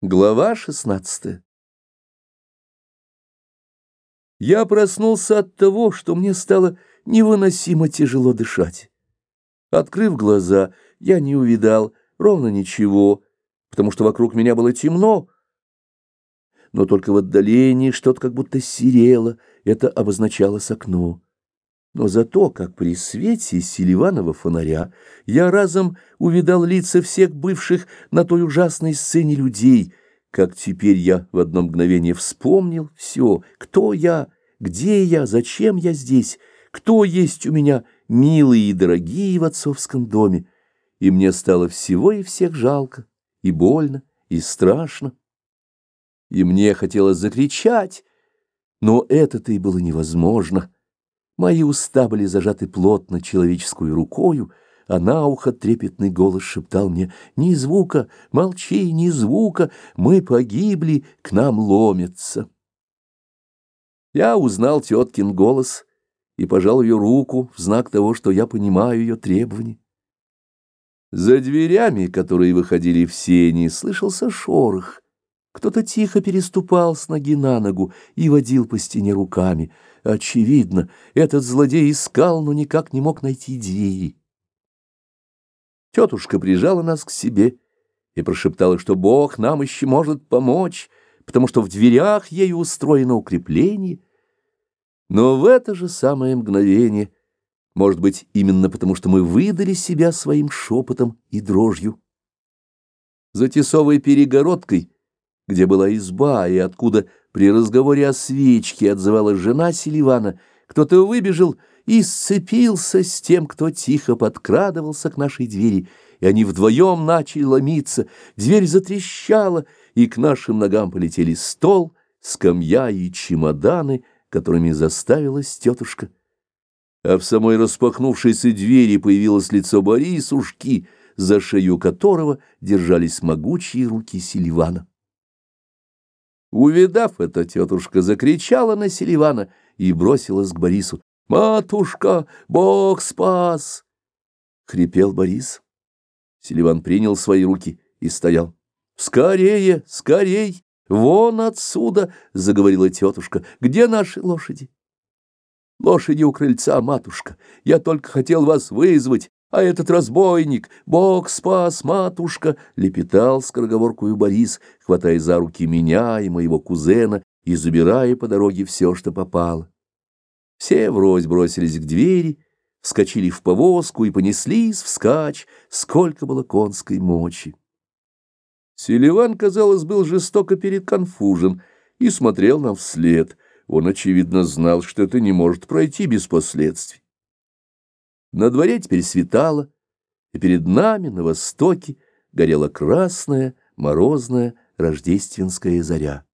Глава 16 Я проснулся от того, что мне стало невыносимо тяжело дышать. Открыв глаза, я не увидал ровно ничего, потому что вокруг меня было темно, но только в отдалении что-то как будто серело, это обозначалось окно. Но зато, как при свете Селиванова фонаря, я разом увидал лица всех бывших на той ужасной сцене людей, как теперь я в одно мгновение вспомнил все, кто я, где я, зачем я здесь, кто есть у меня милые и дорогие в отцовском доме, и мне стало всего и всех жалко, и больно, и страшно. И мне хотелось закричать, но это-то и было невозможно. Мои уста были зажаты плотно человеческую рукою, а на ухо трепетный голос шептал мне «Ни звука, молчи, ни звука, мы погибли, к нам ломятся». Я узнал теткин голос и пожал ее руку в знак того, что я понимаю ее требования. За дверями, которые выходили в сени, слышался шорох — кто-то тихо переступал с ноги на ногу и водил по стене руками. Очевидно, этот злодей искал, но никак не мог найти двери. Тетушка прижала нас к себе и прошептала, что Бог нам еще может помочь, потому что в дверях ею устроено укрепление. Но в это же самое мгновение, может быть, именно потому что мы выдали себя своим шепотом и дрожью, за тесовой перегородкой — где была изба, и откуда при разговоре о свечке отзывалась жена Селивана, кто-то выбежал и сцепился с тем, кто тихо подкрадывался к нашей двери, и они вдвоем начали ломиться, дверь затрещала, и к нашим ногам полетели стол, скамья и чемоданы, которыми заставилась тетушка. А в самой распахнувшейся двери появилось лицо Борисушки, за шею которого держались могучие руки Селивана. Увидав это, тетушка закричала на Селивана и бросилась к Борису. «Матушка, Бог спас!» — хрипел Борис. Селиван принял свои руки и стоял. «Скорее, скорей! Вон отсюда!» — заговорила тетушка. «Где наши лошади?» «Лошади у крыльца, матушка. Я только хотел вас вызвать. А этот разбойник, Бог спас, матушка, лепетал скороговоркую Борис, хватая за руки меня и моего кузена и забирая по дороге все, что попало. Все врозь бросились к двери, вскочили в повозку и понеслись вскачь, сколько было конской мочи. Селиван, казалось, был жестоко переконфужен и смотрел нам вслед. Он, очевидно, знал, что это не может пройти без последствий. На дворе теперь светало, и перед нами на востоке горела красная, морозная рождественская заря.